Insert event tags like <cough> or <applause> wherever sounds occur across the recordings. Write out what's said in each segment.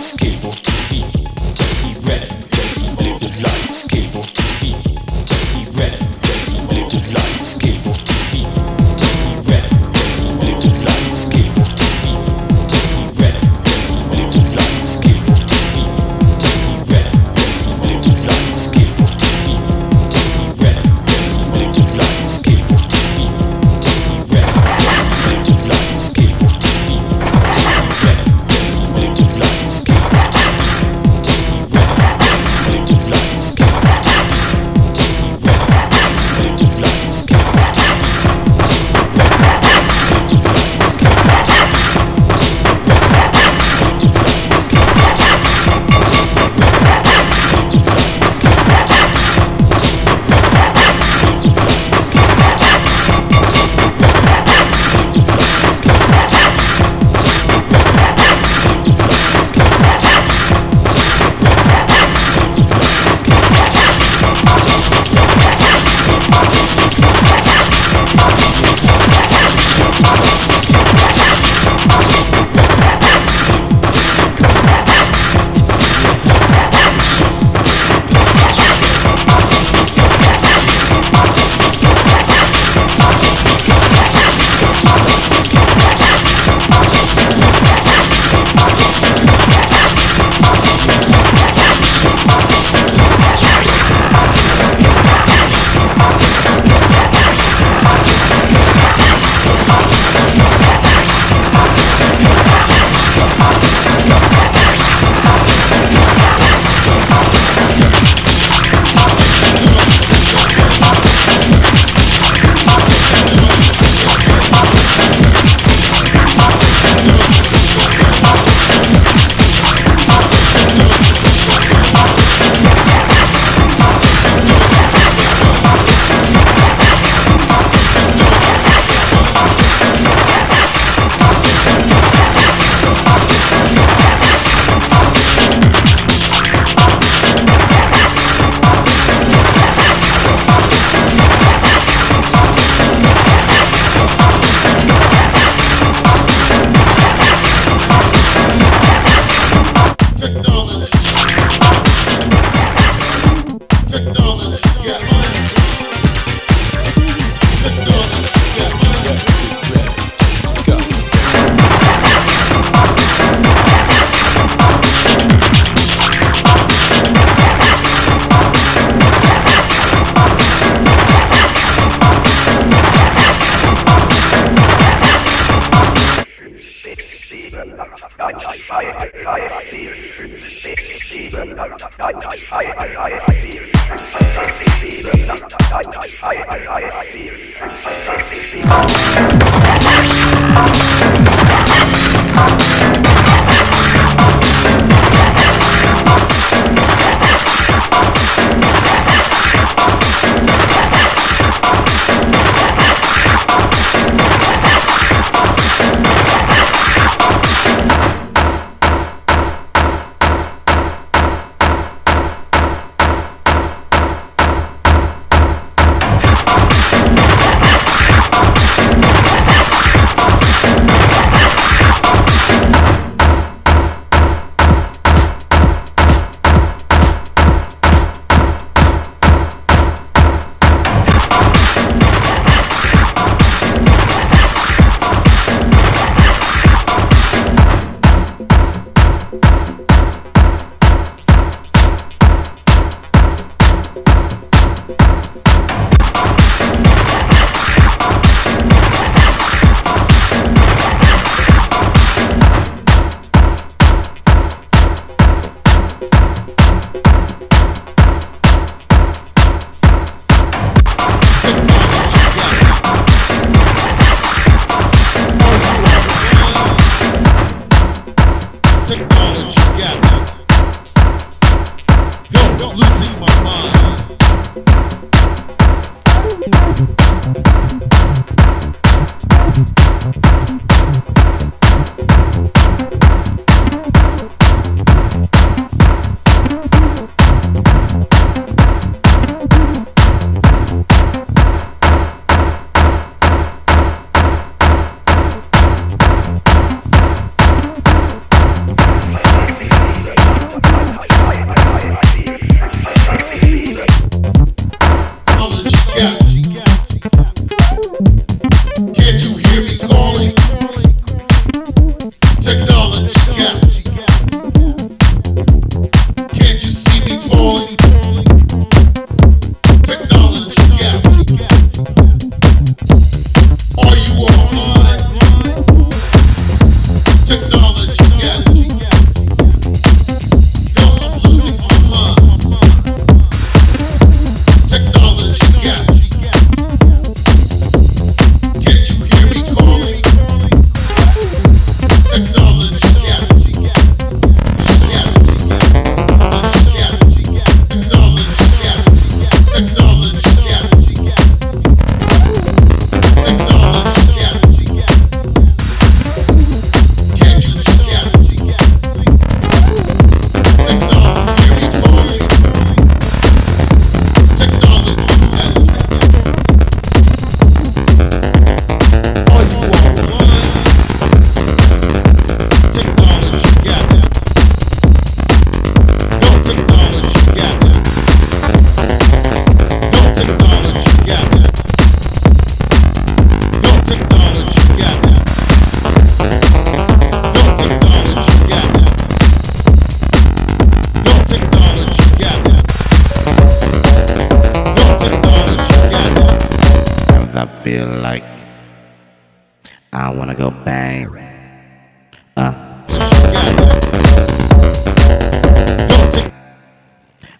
Let's keep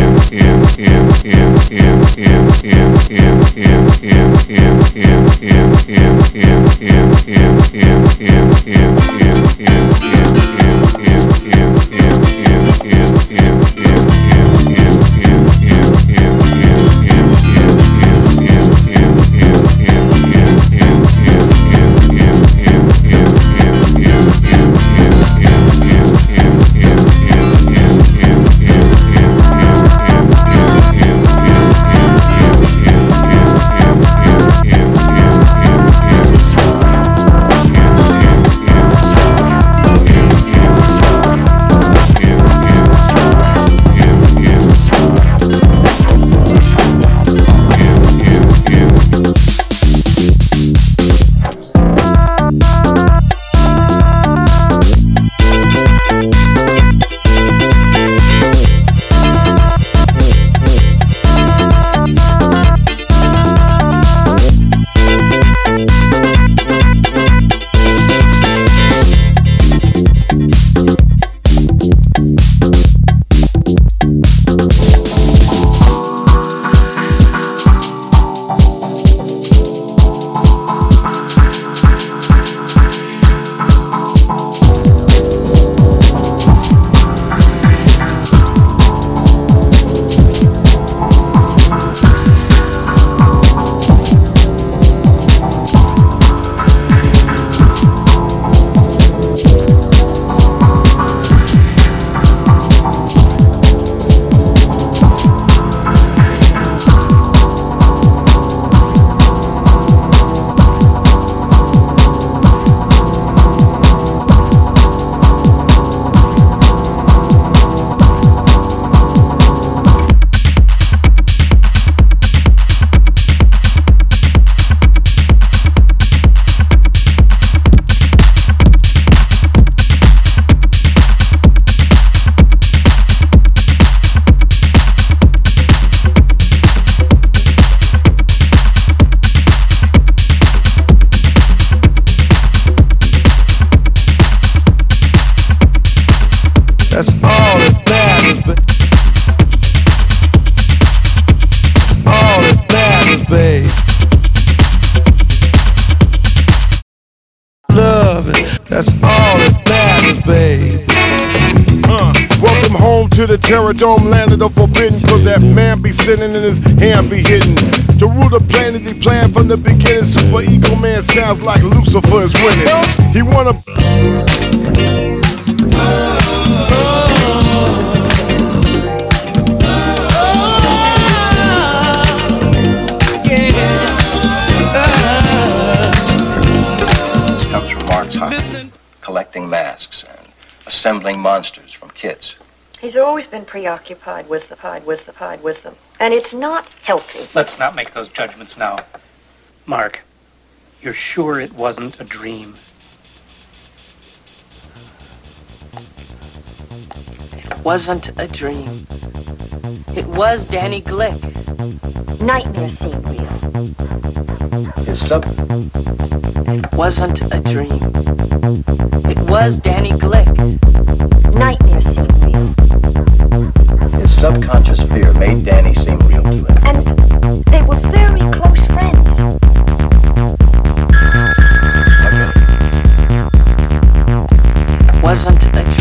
in, in, to the terror dome, land of the forbidden. Cause that man be sinning and his hand be hidden. To rule the planet, he planned from the beginning. Super Ego Man sounds like Lucifer is winning. He wanna. Comes collecting masks and assembling monsters from kits. He's always been preoccupied with the pod, with the pod, with them. And it's not healthy. Let's not make those judgments now. Mark, you're sure it wasn't a dream? It wasn't a dream. It was Danny Glick. Nightmare seemed real. His sub. It wasn't a dream. It was Danny Glick. Nightmare seemed real subconscious fear made Danny seem real to him. And they were very close friends. Okay. Wasn't a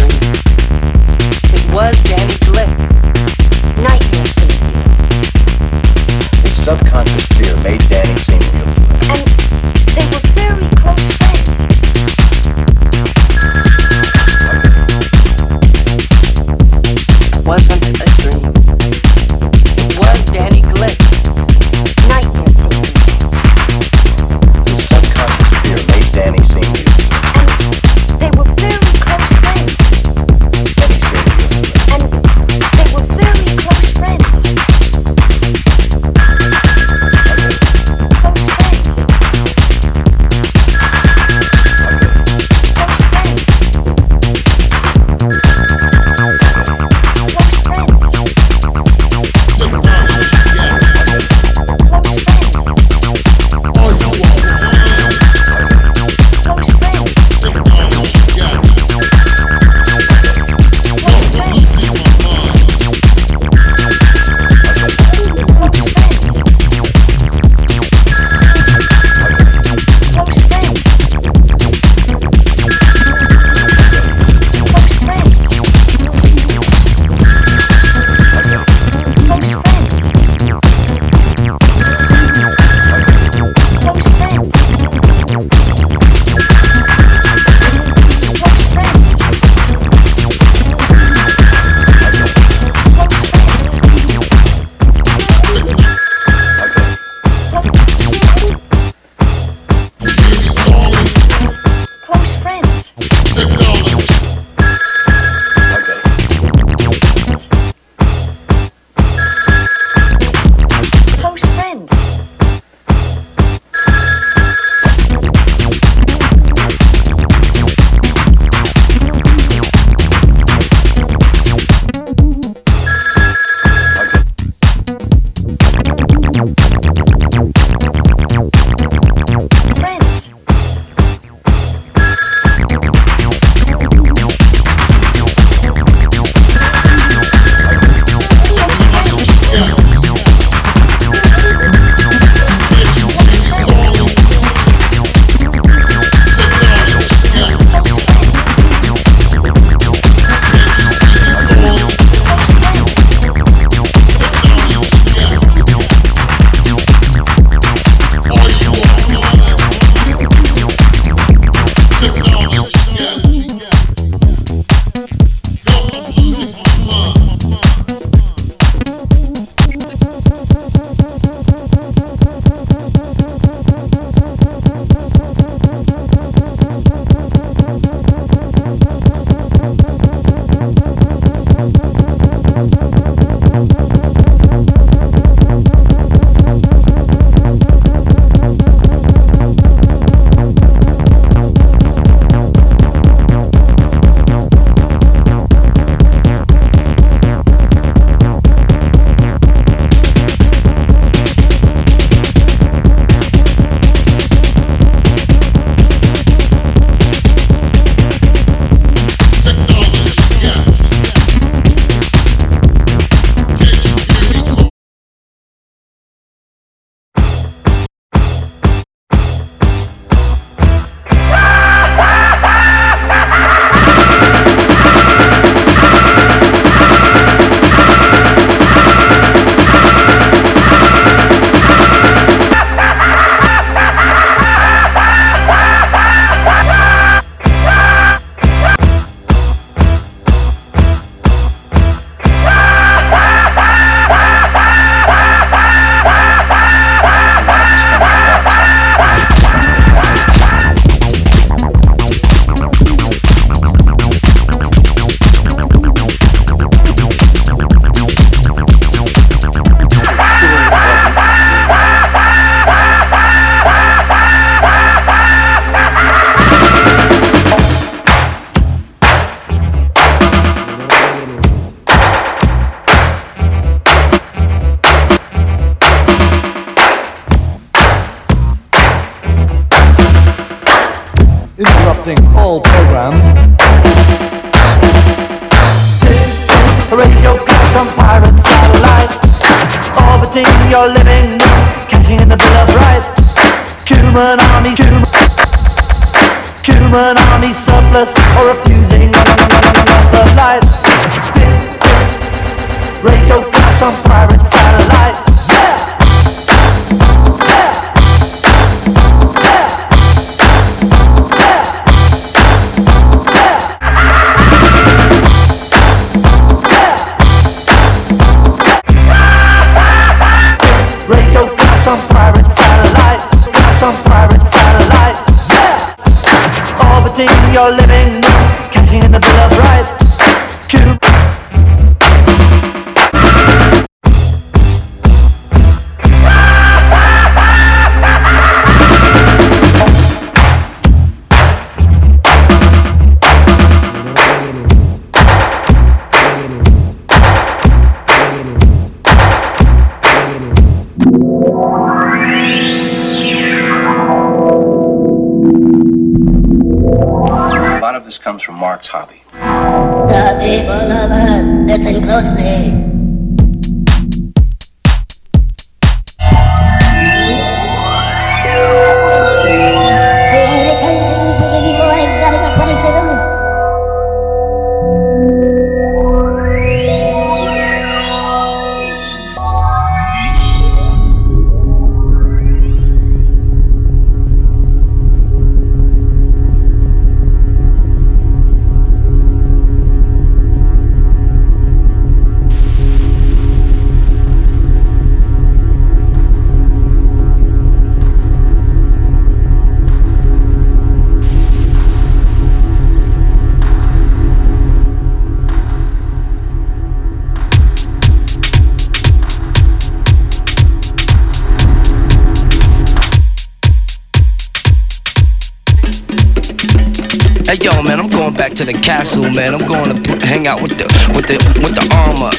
Hey yo, man, I'm going back to the castle, man. I'm going to hang out with the with the with the armor.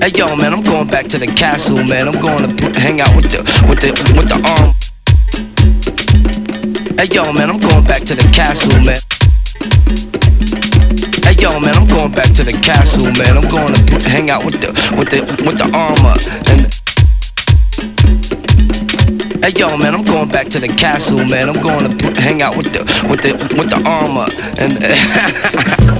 Hey yo, man, I'm going back to the castle, man. I'm going to hang out with the with the with the arm. Hey yo, man, I'm going back to the castle, man. Hey yo, man, I'm going back to the castle, man. I'm going to hang out with the with the with the armor and. Hey yo, man, I'm going back to the castle, man. I'm going to hang out with the with the with the armor and. <laughs>